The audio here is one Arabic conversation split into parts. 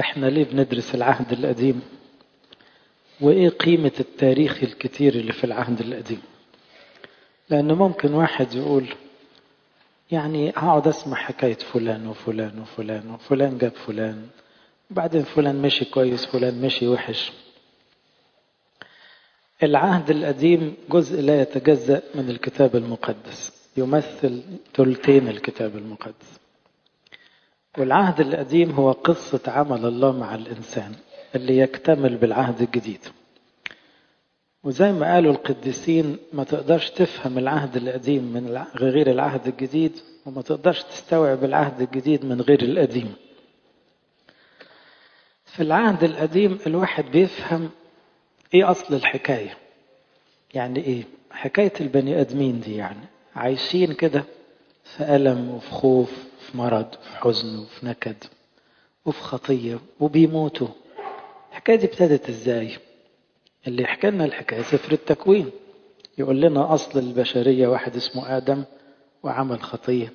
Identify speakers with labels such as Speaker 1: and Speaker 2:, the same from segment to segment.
Speaker 1: إحنا ليه بندرس العهد القديم؟ وإيه قيمة التاريخ الكتير اللي في العهد القديم؟ لأن ممكن واحد يقول يعني هقعد أسمع حكاية فلان وفلان وفلان وفلان جاب فلان وبعدين فلان مشي كويس فلان مشي وحش. العهد القديم جزء لا يتجزأ من الكتاب المقدس يمثل ثلثين الكتاب المقدس. والعهد القديم هو قصة عمل الله مع الإنسان اللي يكتمل بالعهد الجديد. وزي ما قالوا القديسين ما تقدرش تفهم العهد القديم من غير العهد الجديد وما تقدرش تستوعب العهد الجديد من غير القديم. في العهد القديم الواحد بيفهم إيه أصل الحكاية. يعني إيه؟ حكاية البني آدمين دي يعني عايشين كده في ألم وفي خوف وفي مرض وفي حزن وفي نكد وفي خطية وبيموتوا. الحكاية دي ابتدت إزاي؟ اللي يحكي لنا الحكاية سفر التكوين. يقول لنا أصل البشرية واحد اسمه آدم وعمل خطية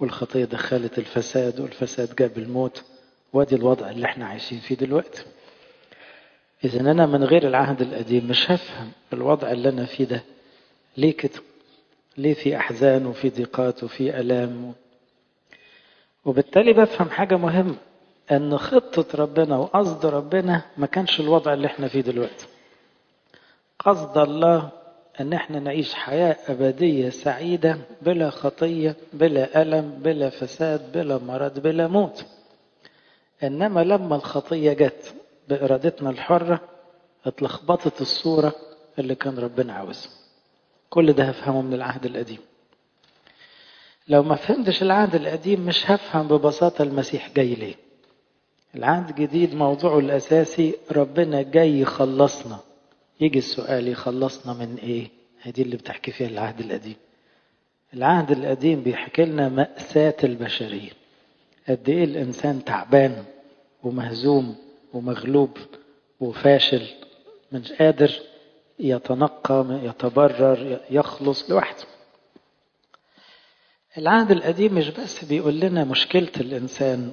Speaker 1: والخطية دخلت الفساد والفساد جاب الموت. وادي الوضع اللي إحنا عايشين فيه دلوقتي. إذا أنا من غير العهد القديم مش هفهم الوضع اللي أنا فيه ده. ليه كده؟ ليه في أحزان وفي ضيقات وفي ألام وبالتالي بفهم حاجة مهمة أن خطة ربنا وقصد ربنا ما كانش الوضع اللي إحنا فيه دلوقتي. قصد الله أن إحنا نعيش حياة أبدية سعيدة بلا خطية بلا ألم بلا فساد بلا مرض بلا موت. إنما لما الخطية جت بإرادتنا الحرة اتلخبطت الصورة اللي كان ربنا عاوزها. كل ده هفهمه من العهد القديم. لو ما فهمتش العهد القديم مش هفهم ببساطة المسيح جاي ليه. العهد الجديد موضوعه الأساسي ربنا جاي يخلصنا. يجي السؤال يخلصنا من إيه؟ هذه اللي بتحكي فيها العهد القديم. العهد القديم بيحكي لنا مأساة البشرية. قد إيه الإنسان تعبان ومهزوم ومغلوب وفاشل مش قادر يتنقى يتبرر يخلص لوحده. العهد القديم مش بس بيقول لنا مشكلة الإنسان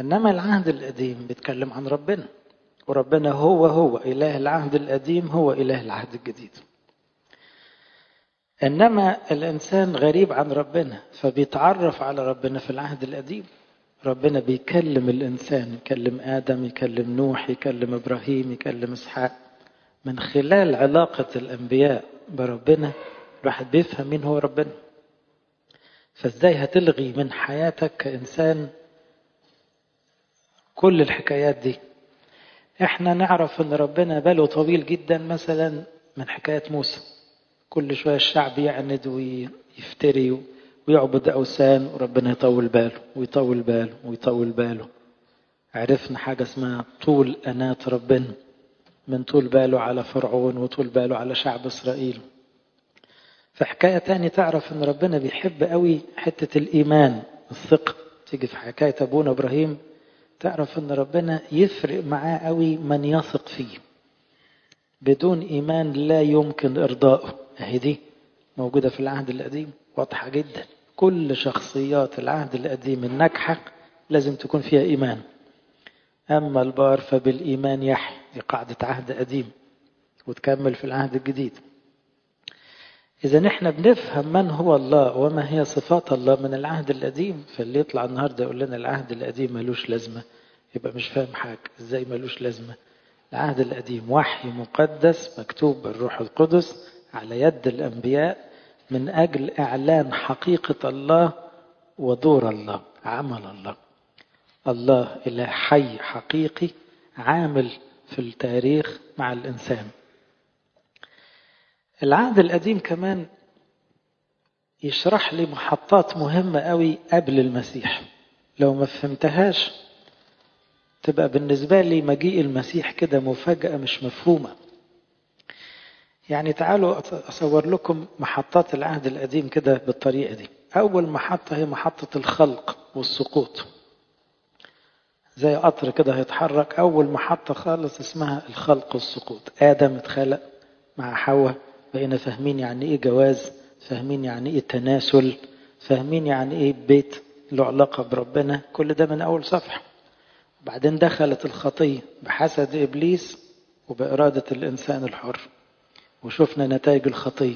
Speaker 1: إنما العهد القديم بيتكلم عن ربنا وربنا هو هو إله العهد القديم هو إله العهد الجديد. إنما الإنسان غريب عن ربنا فبيتعرف على ربنا في العهد القديم. ربنا بيكلم الإنسان يكلم آدم يكلم نوح يكلم إبراهيم يكلم إسحاق. من خلال علاقة الأنبياء بربنا الواحد بيفهم مين هو ربنا. فازاي هتلغي من حياتك كإنسان كل الحكايات دي؟ إحنا نعرف إن ربنا باله طويل جدا مثلا من حكاية موسى. كل شوية الشعب يعند ويفتري ويعبد أوثان وربنا يطول باله ويطول باله ويطول باله. عرفنا حاجة اسمها طول أنات ربنا. من طول باله على فرعون وطول باله على شعب إسرائيل. في حكاية تاني تعرف إن ربنا بيحب قوي حتة الإيمان الثقة. تيجي في حكاية أبونا إبراهيم تعرف إن ربنا يفرق معاه قوي من يثق فيه. بدون إيمان لا يمكن إرضائه. أهي دي موجودة في العهد القديم واضحة جدا. كل شخصيات العهد القديم الناجحة لازم تكون فيها إيمان. أما البار فبالإيمان يحيى دي قاعدة عهد قديم وتكمل في العهد الجديد. إذا إحنا بنفهم من هو الله وما هي صفات الله من العهد القديم فاللي يطلع النهاردة يقول لنا العهد القديم ملوش لازمة. يبقى مش فاهم حاجة. إزاي ملوش لازمة؟ العهد القديم وحي مقدس مكتوب بالروح القدس على يد الأنبياء من أجل إعلان حقيقة الله ودور الله عمل الله. الله إله حي حقيقي عامل في التاريخ مع الإنسان. العهد القديم كمان يشرح لي محطات مهمة قوي قبل المسيح. لو ما فهمتهاش تبقى بالنسبة لي مجيء المسيح كده مفاجأة مش مفهومة. يعني تعالوا أصور لكم محطات العهد القديم كده بالطريقة دي. أول محطة هي محطة الخلق والسقوط. زي قطر كده هيتحرك. أول محطة خالص اسمها الخلق والسقوط. آدم اتخلق مع حواء. بقينا فاهمين يعني إيه جواز فاهمين يعني إيه تناسل فاهمين يعني إيه بيت له علاقة بربنا كل ده من أول صفحة. بعدين دخلت الخطية بحسد إبليس وبإرادة الإنسان الحر. وشفنا نتائج الخطية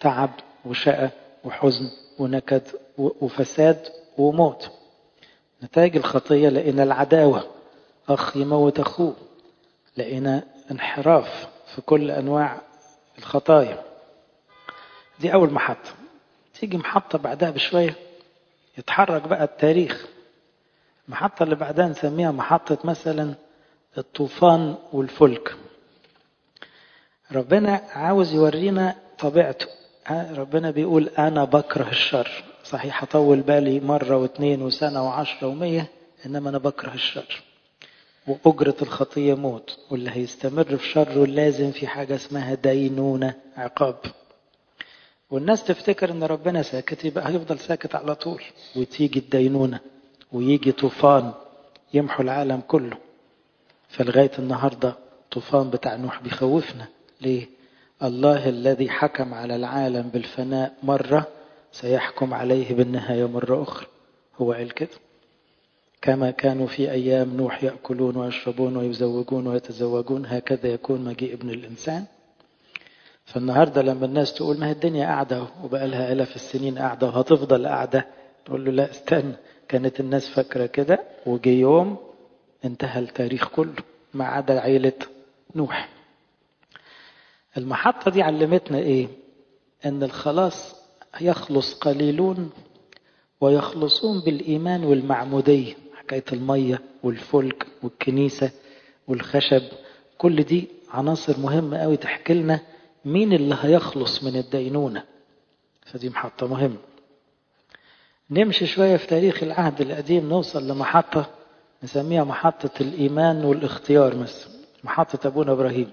Speaker 1: تعب وشقى وحزن ونكد وفساد وموت. نتائج الخطية لقينا العداوة أخ يموت أخوه لقينا انحراف في كل أنواع الخطايا. دي أول محطة. تيجي محطة بعدها بشوية يتحرك بقى التاريخ. المحطة اللي بعدها نسميها محطة مثلا الطوفان والفلك. ربنا عاوز يورينا طبيعته. ربنا بيقول أنا بكره الشر. صحيح أطول بالي مرة واثنين وسنة وعشرة ومية إنما أنا بكره الشر. وأجرة الخطية موت واللي هيستمر في شره لازم في حاجة اسمها دينونة عقاب. والناس تفتكر إن ربنا ساكت يبقى هيفضل ساكت على طول وتيجي الدينونة ويجي طوفان يمحو العالم كله. فلغاية النهاردة طوفان بتاع نوح بيخوفنا. ليه؟ الله الذي حكم على العالم بالفناء مرة سيحكم عليه بالنهاية مرة أخرى. هو قال كده. كما كانوا في أيام نوح يأكلون ويشربون ويزوجون ويتزوجون هكذا يكون مجيء ابن الإنسان. فالنهاردة لما الناس تقول ما هي الدنيا قاعدة وبقى لها آلاف السنين قاعدة وهتفضل قاعدة. تقول له لا استنى. كانت الناس فاكرة كده وجي يوم انتهى التاريخ كله ما عدا عيلة نوح. المحطة دي علمتنا إيه؟ إن الخلاص يخلص قليلون ويخلصون بالإيمان والمعمودية. حكاية المية والفلك والكنيسة والخشب كل دي عناصر مهمة قوي تحكي لنا مين اللي هيخلص من الدينونة. فدي محطة مهمة. نمشي شوية في تاريخ العهد القديم نوصل لمحطة نسميها محطة الإيمان والإختيار مثلا محطة أبونا إبراهيم.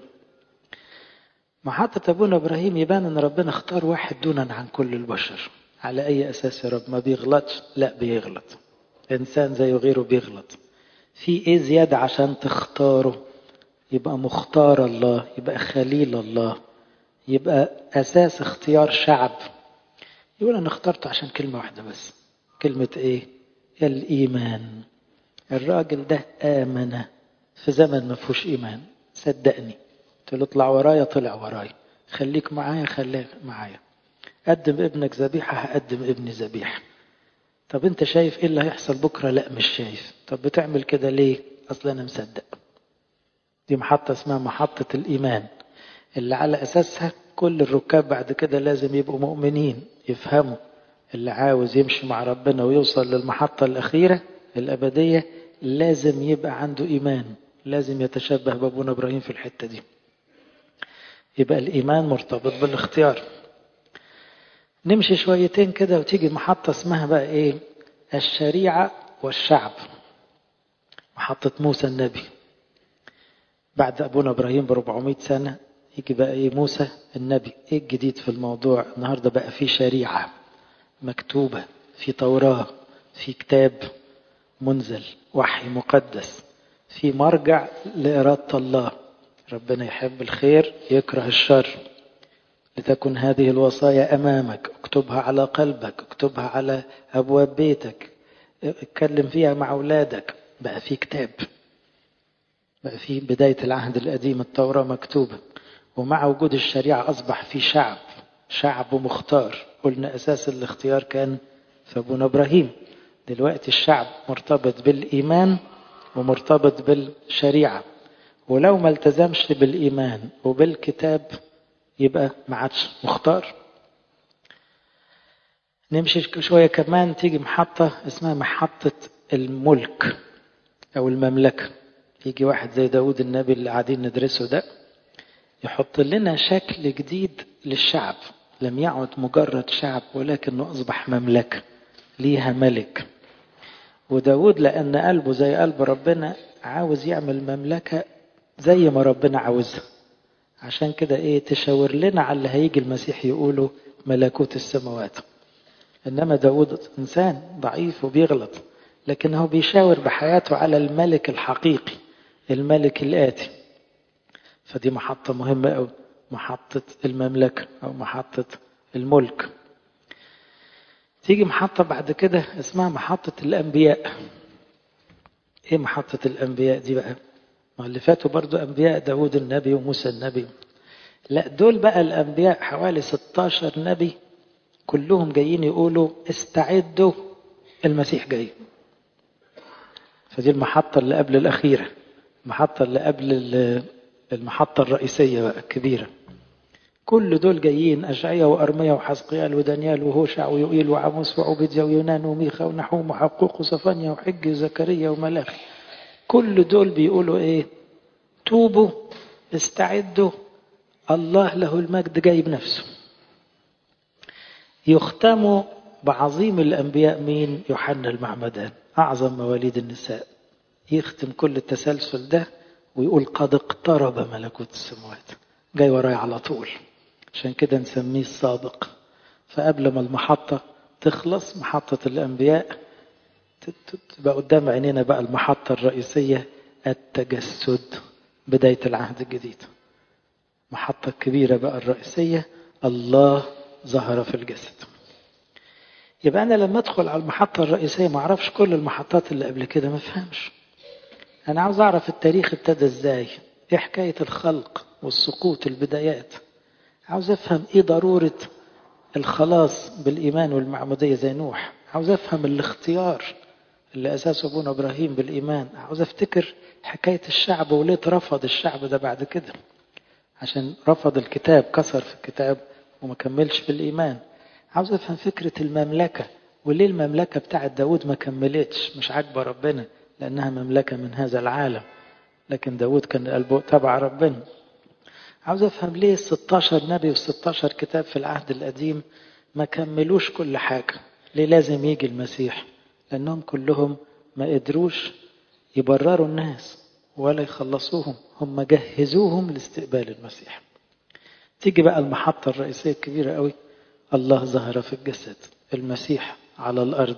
Speaker 1: محطة أبونا إبراهيم يبان أن ربنا اختار واحد دونا عن كل البشر. على أي أساس يا رب؟ ما بيغلطش؟ لا بيغلط. إنسان زيه غيره بيغلط. في إيه زيادة عشان تختاره؟ يبقى مختار الله يبقى خليل الله يبقى أساس اختيار شعب. يقول أنا اخترته عشان كلمة واحدة بس. كلمة إيه؟ الإيمان. الراجل ده آمن. في زمن ما فيهوش إيمان. صدقني. قلت له اطلع ورايا طلع ورايا. خليك معايا خليك معايا. قدم ابنك ذبيحة هقدم ابني ذبيحة. طب انت شايف إيه اللي هيحصل بكرة؟ لا مش شايف. طب بتعمل كده ليه؟ أصلا أنا مصدق. دي محطة اسمها محطة الإيمان اللي على أساسها كل الركاب بعد كده لازم يبقوا مؤمنين يفهموا. اللي عاوز يمشي مع ربنا ويوصل للمحطة الأخيرة الأبدية لازم يبقى عنده إيمان. لازم يتشبه بابونا إبراهيم في الحتة دي. يبقى الإيمان مرتبط بالاختيار. نمشي شويتين كده وتيجي محطة اسمها بقى إيه؟ الشريعة والشعب. محطة موسى النبي. بعد أبونا إبراهيم ب 400 سنة يجي بقى إيه؟ موسى النبي. إيه الجديد في الموضوع؟ النهاردة بقى في شريعة مكتوبة في توراة في كتاب منزل وحي مقدس في مرجع لإرادة الله. ربنا يحب الخير يكره الشر. لتكن هذه الوصايا أمامك اكتبها على قلبك اكتبها على أبواب بيتك اتكلم فيها مع أولادك. بقى في كتاب. بقى في بداية العهد القديم التوراة مكتوبة. ومع وجود الشريعة أصبح في شعب شعب مختار. قلنا أساس الاختيار كان في أبونا إبراهيم. دلوقتي الشعب مرتبط بالإيمان ومرتبط بالشريعة. ولو ما التزمش بالإيمان وبالكتاب يبقى ما عادش مختار. نمشي شوية كمان تيجي محطة اسمها محطة الملك أو المملكة. يجي واحد زي داود النبي اللي قاعدين ندرسه ده يحط لنا شكل جديد للشعب. لم يعد مجرد شعب ولكنه أصبح مملكة ليها ملك. وداود لأن قلبه زي قلب ربنا عاوز يعمل مملكة زي ما ربنا عاوزها. عشان كده إيه تشاور لنا على اللي هيجي المسيح يقوله ملكوت السماوات. إنما داود إنسان ضعيف وبيغلط لكن هو بيشاور بحياته على الملك الحقيقي الملك الآتي. فدي محطة مهمة أو محطة المملكة أو محطة الملك. تيجي محطة بعد كده اسمها محطة الأنبياء. إيه محطة الأنبياء دي بقى؟ اللي فاتوا برضو أنبياء داود النبي وموسى النبي. لا دول بقى الأنبياء حوالي 16 نبي كلهم جايين يقولوا استعدوا المسيح جاي. فدي المحطة اللي قبل الأخيرة المحطة اللي قبل المحطة الرئيسية بقى الكبيرة. كل دول جايين أشعية وأرمية وحزقيال ودانيال وهوشع ويوئيل وعموس وعبيديا ويونان وميخا ونحوم وحقوق وصفانيا وحج وزكريا وملاخي كل دول بيقولوا إيه؟ توبوا استعدوا الله له المجد جايب نفسه. يختم بعظيم الأنبياء مين؟ يوحنا المعمدان أعظم مواليد النساء. يختم كل التسلسل ده ويقول قد اقترب ملكوت السماوات جاي ورايا على طول. عشان كده نسميه السابق فقبل ما المحطة تخلص محطة الأنبياء تبقى قدام عينينا بقى المحطة الرئيسية التجسد بداية العهد الجديد. محطة كبيرة بقى الرئيسية الله ظهر في الجسد. يبقى أنا لما أدخل على المحطة الرئيسية ما أعرفش كل المحطات اللي قبل كده ما فهمش أنا عاوز أعرف التاريخ ابتدى إزاي إيه حكاية الخلق والسقوط البدايات. عاوز أفهم إيه ضرورة الخلاص بالإيمان والمعمودية زي نوح. عاوز أفهم الاختيار اللي أساسه أبونا إبراهيم بالإيمان. عاوز أفتكر حكاية الشعب وليه اترفض الشعب ده بعد كده. عشان رفض الكتاب كسر في الكتاب وما كملش في الإيمان. عاوز أفهم فكرة المملكة. وليه المملكة بتاعت داود ما كملتش؟ مش عاجبة ربنا لأنها مملكة من هذا العالم. لكن داود كان قلبه تبع ربنا. عاوز أفهم ليه 16 نبي و16 كتاب في العهد القديم ما كملوش كل حاجة؟ ليه لازم يجي المسيح؟ لأنهم كلهم ما قدروش يبرروا الناس ولا يخلصوهم. هم جهزوهم لاستقبال المسيح. تيجي بقى المحطة الرئيسية الكبيرة قوي. الله ظهر في الجسد. المسيح على الأرض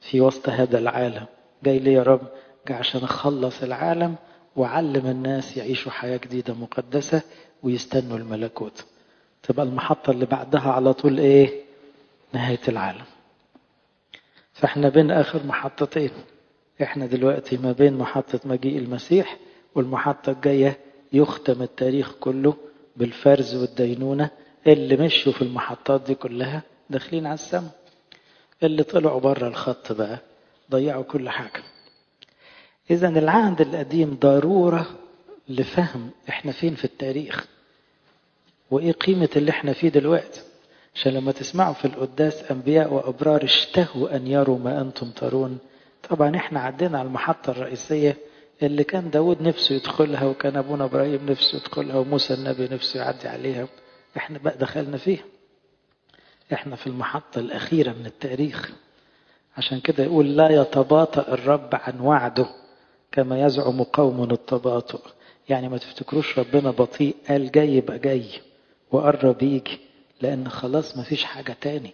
Speaker 1: في وسط هذا العالم. جاي لي يا رب؟ جاي عشان أخلص العالم وعلم الناس يعيشوا حياة جديدة مقدسة ويستنوا الملكوت. تبقى المحطة اللي بعدها على طول إيه؟ نهاية العالم. فإحنا بين آخر محطتين. إحنا دلوقتي ما بين محطة مجيء المسيح والمحطة الجاية يختم التاريخ كله بالفرز والدينونة اللي مشوا في المحطات دي كلها داخلين على السماء. اللي طلعوا بره الخط بقى ضيعوا كل حاجة. إذا العهد القديم ضرورة لفهم إحنا فين في التاريخ. وإيه قيمة اللي إحنا فيه دلوقتي. عشان لما تسمعوا في القداس أنبياء وأبرار اشتهوا أن يروا ما أنتم ترون. طبعا إحنا عدينا على المحطة الرئيسية اللي كان داود نفسه يدخلها وكان أبونا إبراهيم نفسه يدخلها وموسى النبي نفسه يعدي عليها. إحنا بقى دخلنا فيها. إحنا في المحطة الأخيرة من التاريخ. عشان كده يقول لا يتباطأ الرب عن وعده كما يزعم قوم التباطؤ. يعني ما تفتكروش ربنا بطيء؟ قال جاي يبقى جاي وقرب يجي. لأن خلاص ما فيش حاجة تاني.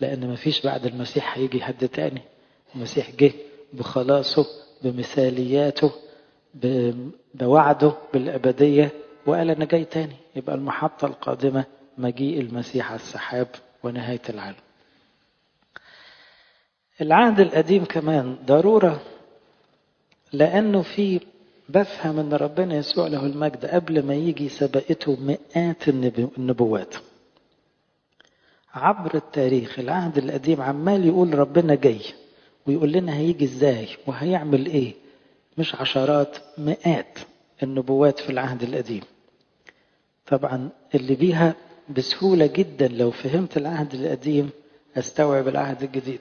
Speaker 1: لأن ما فيش بعد المسيح هيجي حد تاني. المسيح جه بخلاصه بمثالياته بوعده بالأبدية وقال أنا جاي تاني. يبقى المحطة القادمة مجيء المسيح على السحاب ونهاية العالم. العهد القديم كمان ضرورة لأنه في بفهم أن ربنا يسوع له المجد قبل ما يجي سبقته مئات النبوات. عبر التاريخ العهد القديم عمال يقول ربنا جاي ويقول لنا هيجي إزاي وهيعمل إيه؟ مش عشرات مئات النبوات في العهد القديم. طبعا اللي بيها بسهولة جدا لو فهمت العهد القديم أستوعب العهد الجديد.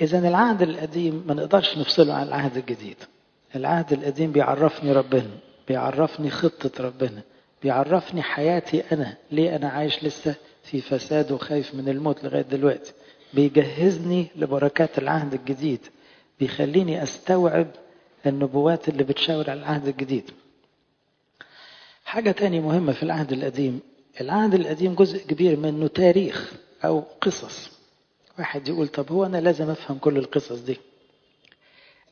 Speaker 1: إذا العهد القديم ما نقدرش نفصله عن العهد الجديد. العهد القديم بيعرفني ربنا بيعرفني خطة ربنا بيعرفني حياتي أنا. ليه أنا عايش لسه في فساد وخايف من الموت لغاية دلوقتي؟ بيجهزني لبركات العهد الجديد. بيخليني أستوعب النبوات اللي بتشاور على العهد الجديد. حاجة تانية مهمة في العهد القديم. العهد القديم جزء كبير منه تاريخ أو قصص. واحد يقول طب هو أنا لازم أفهم كل القصص دي؟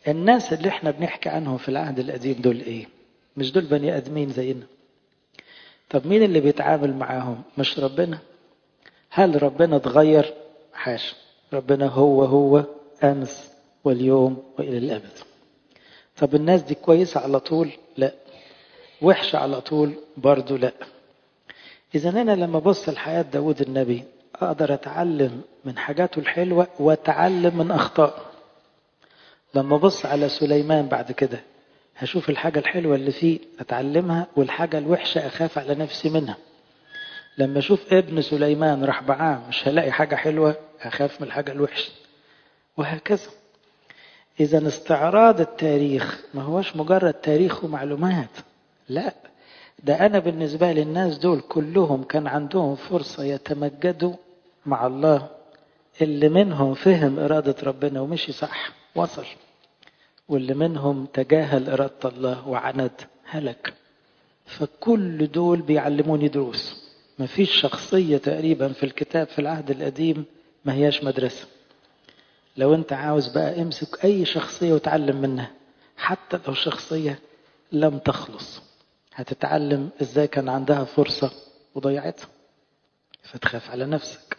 Speaker 1: الناس اللي إحنا بنحكي عنهم في العهد القديم دول إيه؟ مش دول بني آدمين زينا. طب مين اللي بيتعامل معاهم؟ مش ربنا. هل ربنا اتغير؟ حاشا ربنا هو هو أمس واليوم وإلى الأبد. طب الناس دي كويسة على طول؟ لا. وحشة على طول؟ برضو لا. إذا أنا لما بص لحياة داود النبي أقدر أتعلم من حاجاته الحلوة وأتعلم من أخطائه. لما أبص على سليمان بعد كده هشوف الحاجة الحلوة اللي فيه أتعلمها والحاجة الوحشة أخاف على نفسي منها. لما أشوف ابن سليمان راح بعام مش هلاقي حاجة حلوة أخاف من الحاجة الوحشة. وهكذا. إذا استعراض التاريخ ما هوش مجرد تاريخ ومعلومات. لا. ده أنا بالنسبة للناس دول كلهم كان عندهم فرصة يتمجدوا مع الله اللي منهم فهم إرادة ربنا ومشي صح وصل. واللي منهم تجاهل إرادة الله وعند هلك. فكل دول بيعلموني دروس. ما فيش شخصية تقريبا في الكتاب في العهد القديم ما هياش مدرسة. لو أنت عاوز بقى امسك أي شخصية وتعلم منها حتى لو شخصية لم تخلص هتتعلم إزاي كان عندها فرصة وضيعتها. فتخاف على نفسك.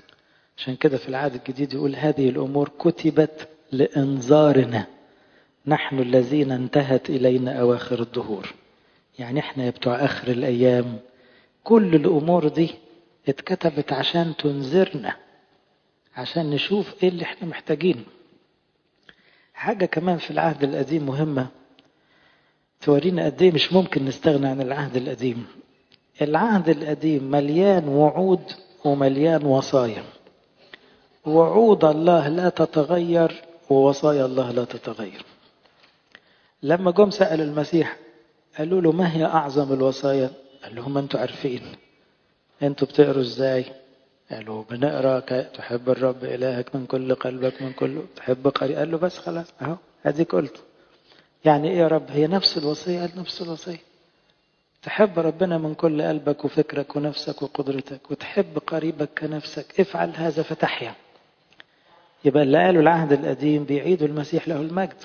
Speaker 1: عشان كده في العهد الجديد يقول هذه الأمور كتبت لإنذارنا. نحن الذين انتهت إلينا أواخر الدهور. يعني إحنا بتوع آخر الأيام. كل الأمور دي اتكتبت عشان تنذرنا عشان نشوف إيه اللي إحنا محتاجينه. حاجة كمان في العهد القديم مهمة. تورينا قد إيه مش ممكن نستغنى عن العهد القديم. العهد القديم مليان وعود ومليان وصايا. وعود الله لا تتغير ووصايا الله لا تتغير. لما جم سألوا المسيح قالوا له ما هي أعظم الوصايا؟ قال لهم أنتوا عارفين. أنتوا بتقروا إزاي؟ قالوا بنقرأ تحب الرب إلهك من كل قلبك من كل تحب قريب قال له بس خلاص أهو أديك قلت. يعني إيه يا رب؟ هي نفس الوصية قال نفس الوصية. تحب ربنا من كل قلبك وفكرك ونفسك وقدرتك وتحب قريبك كنفسك. افعل هذا فتحيا. يبقى اللي قالوا العهد القديم بيعيدوا المسيح له المجد.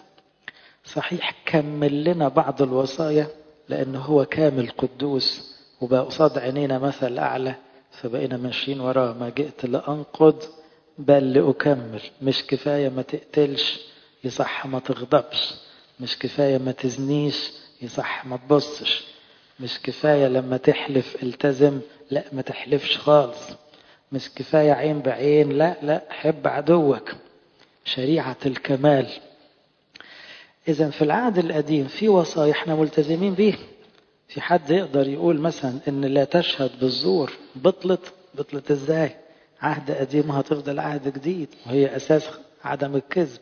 Speaker 1: صحيح كمل لنا بعض الوصايا لأنه هو كامل قدوس وبقى قصاد عينينا مثل أعلى فبقينا ماشيين وراه. ما جئت لأنقض بل لأكمل. مش كفاية ما تقتلش يصح ما تغضبش. مش كفاية ما تزنيش يصح ما تبصش. مش كفاية لما تحلف التزم لا ما تحلفش خالص. مش كفاية عين بعين لا لا حب عدوك. شريعة الكمال. إذا في العهد القديم في وصايا إحنا ملتزمين بيه. في حد يقدر يقول مثلا إن لا تشهد بالزور بطلت بطلت إزاي؟ عهد قديم هتفضل عهد جديد وهي أساس عدم الكذب.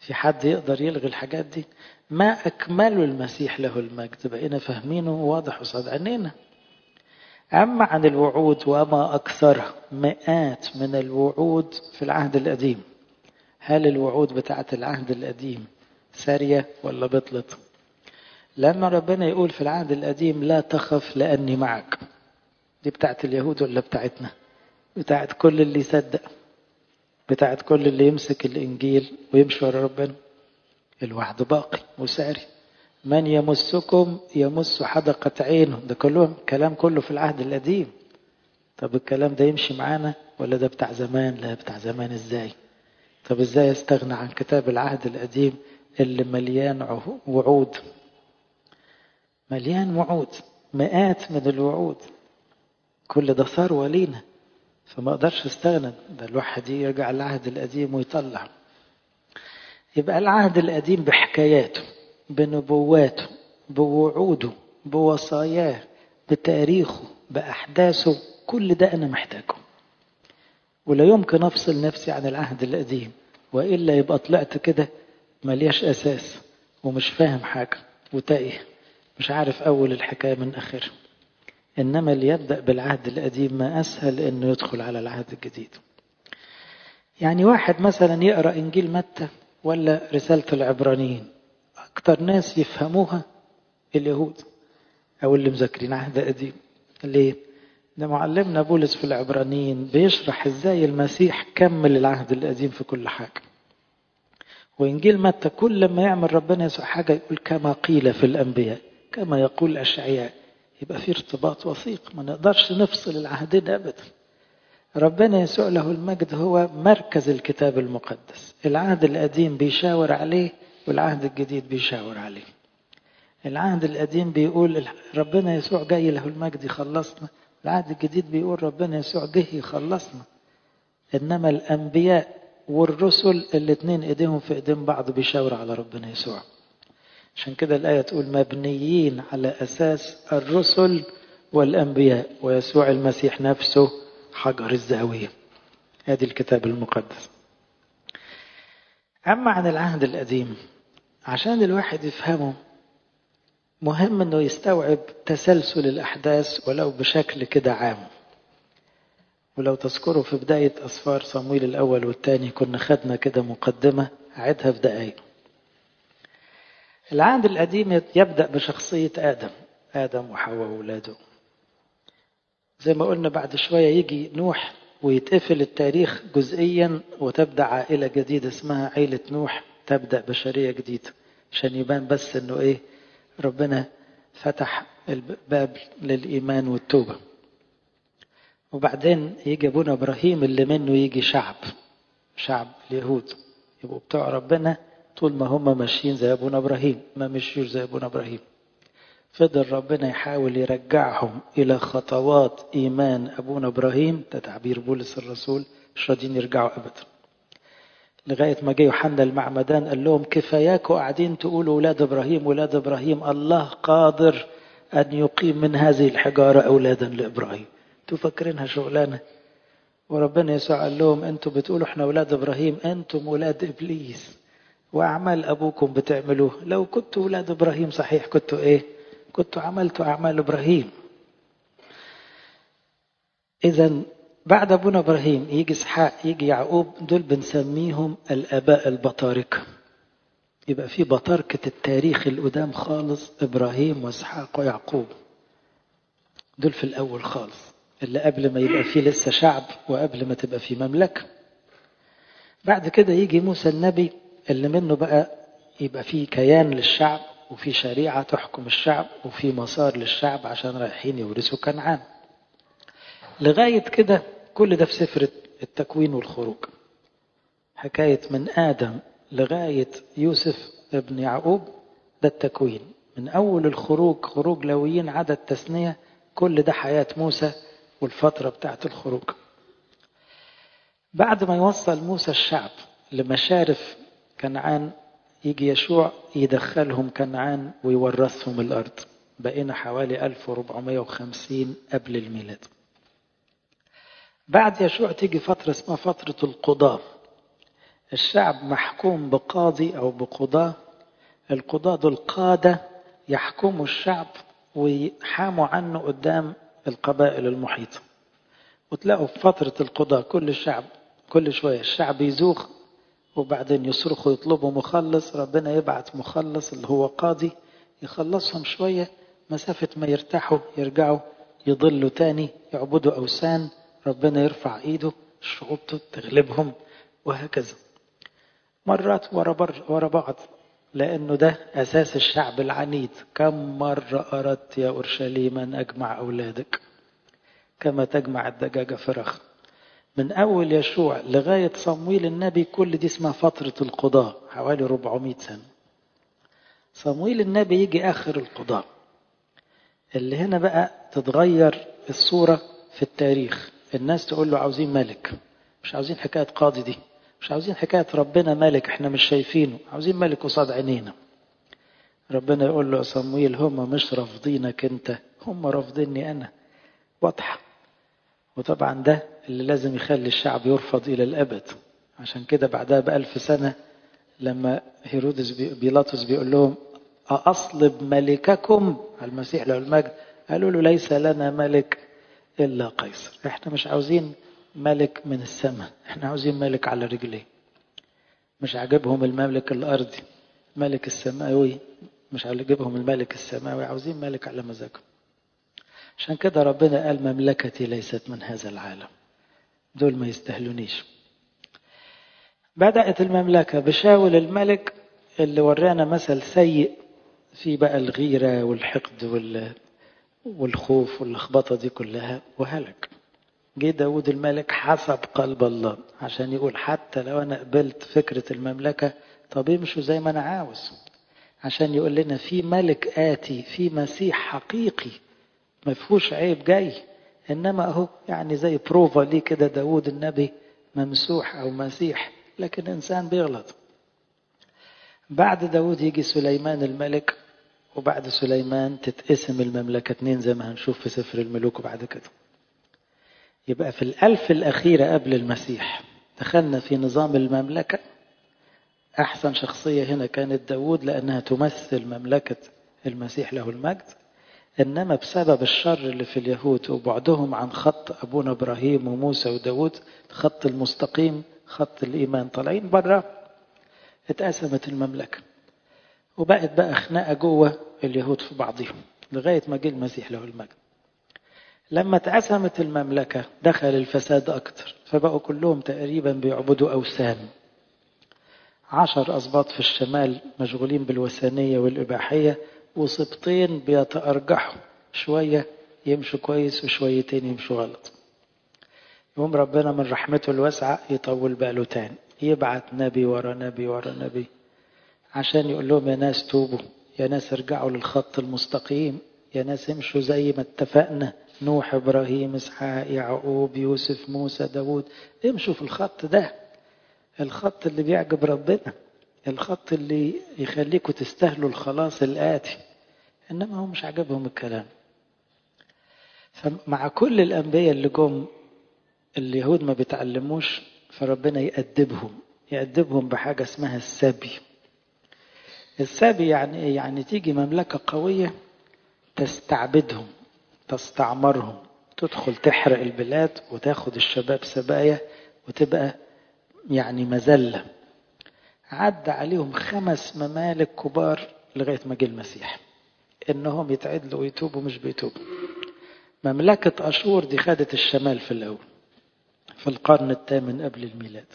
Speaker 1: في حد يقدر يلغي الحاجات دي؟ ما اكمله المسيح له المجد بقينا فاهمينه واضح قصاد عينينا أما عن الوعود وما اكثرها مئات من الوعود في العهد القديم. هل الوعود بتاعت العهد القديم سارية ولا بطلت؟ لما ربنا يقول في العهد القديم لا تخف لأني معك. دي بتاعت اليهود ولا بتاعتنا؟ بتاعت كل اللي يصدق بتاعت كل اللي يمسك الإنجيل ويمشي ورا ربنا. الوعد باقي وساري. من يمسكم يمس حدقة عينه. ده كلهم كلام كله في العهد القديم. طب الكلام ده يمشي معانا ولا ده بتاع زمان؟ لا بتاع زمان إزاي؟ طب إزاي استغنى عن كتاب العهد القديم اللي مليان وعود. مليان وعود. مئات من الوعود. كل ده ثروة لينا فما أقدرش أستغنى. ده الواحد يرجع العهد القديم ويطلع. يبقى العهد القديم بحكاياته بنبواته بوعوده بوصاياه بتاريخه بأحداثه. كل ده أنا محتاجه. ولا يمكن أفصل نفسي عن العهد القديم. وإلا يبقى طلعت كده ملياش أساس ومش فاهم حاجة وتايه مش عارف أول الحكاية من آخرها. إنما اللي يبدأ بالعهد القديم ما أسهل إنه يدخل على العهد الجديد. يعني واحد مثلا يقرأ إنجيل متى ولا رسالة العبرانيين؟ أكتر ناس يفهموها اليهود أو اللي مذاكرين عهد قديم. ليه؟ ده معلمنا بولس في العبرانيين بيشرح إزاي المسيح كمل العهد القديم في كل حاجة. وإنجيل متى كل ما يعمل ربنا يسوع حاجة يقول كما قيل في الأنبياء كما يقول الأشعياء يبقى في ارتباط وثيق ما نقدرش نفصل العهدين أبدا. ربنا يسوع له المجد هو مركز الكتاب المقدس. العهد القديم بيشاور عليه والعهد الجديد بيشاور عليه. العهد القديم بيقول ربنا يسوع جاي له المجد يخلصنا. العهد الجديد بيقول ربنا يسوع جه يخلصنا. إنما الأنبياء والرسل الاثنين ايديهم في ايدين بعض بيشاور على ربنا يسوع. عشان كده الآية تقول مبنيين على أساس الرسل والأنبياء ويسوع المسيح نفسه حجر الزاوية. هذه الكتاب المقدس. أما عن العهد القديم عشان الواحد يفهمه مهم إنه يستوعب تسلسل الأحداث ولو بشكل كده عام. ولو تذكروا في بداية أسفار صمويل الأول والثاني كنا خدنا كده مقدمة أعدها في دقايق. العهد القديم يبدأ بشخصية آدم آدم وحواء وولاده. زي ما قلنا بعد شوية يجي نوح ويتقفل التاريخ جزئيا وتبدأ عائلة جديدة اسمها عيلة نوح تبدأ بشرية جديدة عشان يبان بس إنه إيه ربنا فتح الباب للإيمان والتوبة. وبعدين يجي أبونا إبراهيم اللي منه يجي شعب شعب اليهود. يبقوا بتوع ربنا طول ما هم ماشيين زي أبونا إبراهيم ما مشيوش زي أبونا إبراهيم. فضل ربنا يحاول يرجعهم إلى خطوات إيمان أبونا إبراهيم ده تعبير بولس الرسول مش راضيين يرجعوا ابدا. لغاية ما جه يوحنا المعمدان قال لهم كفاياكوا قاعدين تقولوا ولاد إبراهيم ولاد إبراهيم الله قادر أن يقيم من هذه الحجارة أولادا لإبراهيم. أنتوا فاكرينها شغلانة. وربنا يسوع قال لهم أنتوا بتقولوا إحنا ولاد إبراهيم أنتم ولاد إبليس. وأعمال أبوكم بتعملوه. لو كنتوا ولاد إبراهيم صحيح كنتوا إيه؟ كنتوا عملتوا أعمال إبراهيم. اذا بعد أبونا إبراهيم يجي إسحاق يجي يعقوب دول بنسميهم الآباء البطاركه يبقى في بطاركه التاريخ القدام خالص إبراهيم وإسحاق ويعقوب. دول في الأول خالص. اللي قبل ما يبقى فيه لسه شعب وقبل ما تبقى فيه مملكة. بعد كده يجي موسى النبي اللي منه بقى يبقى فيه كيان للشعب وفي شريعة تحكم الشعب وفي مسار للشعب عشان رايحين يورثوا كنعان. لغاية كده كل ده في سفر التكوين والخروج. حكاية من آدم لغاية يوسف ابن يعقوب ده التكوين. من أول الخروج خروج لويين عدد تثنية كل ده حياة موسى والفترة بتاعت الخروج. بعد ما يوصل موسى الشعب لمشارف كنعان يجي يشوع يدخلهم كنعان ويورثهم الأرض. بقينا حوالي 1450 قبل الميلاد. بعد يشوع تيجي فترة اسمها فترة القضاة. الشعب محكوم بقاضي أو بقضاة. القضاة دول قادة يحكموا الشعب ويحاموا عنه قدام القبائل المحيطة. وتلاقوا في فترة القضاة كل الشعب كل شوية الشعب يزوغ وبعدين يصرخوا يطلبوا مخلص ربنا يبعت مخلص اللي هو قاضي يخلصهم شوية مسافة ما يرتاحوا يرجعوا يضلوا تاني يعبدوا أوثان ربنا يرفع إيده الشعوب تغلبهم وهكذا. مرات ورا بعض. لأنه ده أساس الشعب العنيد. كم مرة أردت يا أورشليم أن أجمع أولادك؟ كما تجمع الدجاجة فراخ من أول يشوع لغاية صمويل النبي كل دي اسمها فترة القضاء حوالي 400 سنة. صمويل النبي يجي آخر القضاء. اللي هنا بقى تتغير الصورة في التاريخ. الناس تقول له عاوزين ملك مش عاوزين حكاية قاضي دي. مش عاوزين حكاية ربنا ملك إحنا مش شايفينه عاوزين ملك قصاد عينينا. ربنا يقول له صمويل هم مش رافضينك انت هم رافضيني أنا. واضحه وطبعا ده اللي لازم يخلي الشعب يرفض إلى الأبد. عشان كده بعدها بألف سنة لما هيرودس بيلاطس بيقول لهم أصلب ملككم؟ المسيح له المجد قالوا له ليس لنا ملك إلا قيصر. إحنا مش عاوزين ملك من السماء. إحنا عاوزين ملك على رجليه مش عاجبهم المملك الأرضي ملك السماوي. مش عاجبهم الملك السماوي عاوزين ملك على مزاجهم. عشان كده ربنا قال مملكتي ليست من هذا العالم. دول ما يستهلونيش بدأت المملكة بشاول الملك اللي ورانا مثل سيء في بقى الغيرة والحقد وال... والخوف واللخبطة دي كلها وهلك. جه داود الملك حسب قلب الله عشان يقول حتى لو أنا قبلت فكرة المملكة طب امشوا زي ما أنا عاوز. عشان يقول لنا في ملك آتي في مسيح حقيقي ما فيهوش عيب جاي. إنما أهو يعني زي بروفا ليه كده داود النبي ممسوح أو مسيح لكن إنسان بيغلط. بعد داود يجي سليمان الملك وبعد سليمان تتقسم المملكة اتنين زي ما هنشوف في سفر الملوك وبعد كده. يبقى في الألف الأخيرة قبل المسيح. دخلنا في نظام المملكة. أحسن شخصية هنا كانت داود لأنها تمثل مملكة المسيح له المجد. إنما بسبب الشر اللي في اليهود وبعدهم عن خط أبونا إبراهيم وموسى وداود خط المستقيم خط الإيمان طالعين بره اتقسمت المملكة. وبقت بقى خناقة جوه اليهود في بعضهم لغاية ما جه المسيح له المجد. لما اتقسمت المملكة دخل الفساد أكتر. فبقوا كلهم تقريبا بيعبدوا أوثان. عشر أسباط في الشمال مشغولين بالوثنية والإباحية وسبطين بيتأرجحوا. شوية يمشوا كويس وشويتين يمشوا غلط. يقوم ربنا من رحمته الواسعة يطول باله تاني. يبعت نبي ورا نبي ورا نبي. عشان يقول لهم يا ناس توبوا يا ناس ارجعوا للخط المستقيم يا ناس امشوا زي ما اتفقنا. نوح إبراهيم إسحاق يعقوب يوسف موسى داود امشوا في الخط ده. الخط اللي بيعجب ربنا. الخط اللي يخليكم تستاهلوا الخلاص الآتي. إنما هو مش عاجبهم الكلام. فمع كل الأنبياء اللي جم اليهود ما بيتعلموش فربنا يأدبهم. يأدبهم بحاجة اسمها السبي. السبي يعني إيه؟ يعني تيجي مملكة قوية تستعبدهم. تستعمرهم تدخل تحرق البلاد وتاخد الشباب سبايا وتبقى يعني مذلة. عدى عليهم خمس ممالك كبار لغاية ما جه المسيح إنهم يتعدلوا ويتوبوا مش بيتوبوا. مملكة أشور دي خدت الشمال في الأول في القرن الثامن قبل الميلاد.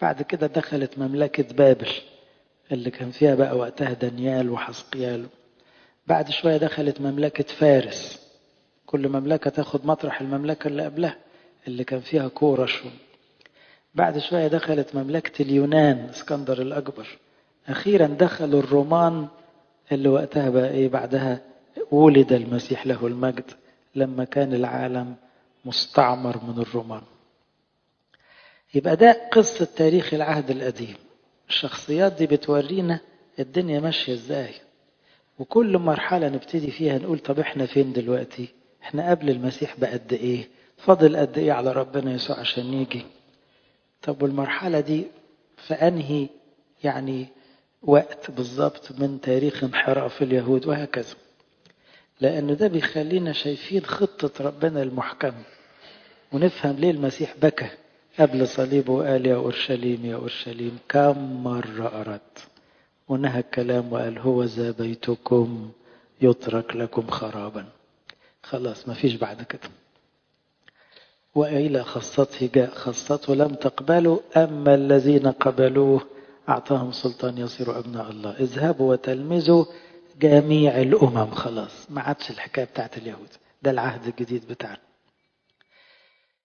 Speaker 1: بعد كده دخلت مملكة بابل اللي كان فيها بقى وقتها دانيال وحسقيال بعد شوية دخلت مملكة فارس. كل مملكة تاخد مطرح المملكة اللي قبلها اللي كان فيها كورش. بعد شوية دخلت مملكة اليونان اسكندر الأكبر. أخيرا دخلوا الرومان اللي وقتها بقى إيه بعدها ولد المسيح له المجد لما كان العالم مستعمر من الرومان. يبقى ده قصة تاريخ العهد القديم. الشخصيات دي بتورينا الدنيا ماشية إزاي. وكل مرحلة نبتدي فيها نقول طب إحنا فين دلوقتي؟ إحنا قبل المسيح بقد إيه؟ فاضل قد إيه على ربنا يسوع عشان يجي؟ طب والمرحلة دي في أنهي يعني وقت بالظبط من تاريخ انحراف اليهود وهكذا؟ لأن ده بيخلينا شايفين خطة ربنا المحكمة ونفهم ليه المسيح بكى قبل صليبه وقال يا أورشليم يا أورشليم كم مرة أردت؟ ونهى الكلام وقال هو ذا بيتكم يترك لكم خرابا. خلاص ما فيش بعد كده. وإلى خاصته جاء خاصته لم تقبلوا أما الذين قبلوه أعطاهم سلطان يصيروا أبناء الله. اذهبوا وتلمذوا جميع الأمم خلاص. ما عادش الحكاية بتاعت اليهود. ده العهد الجديد بتاعنا.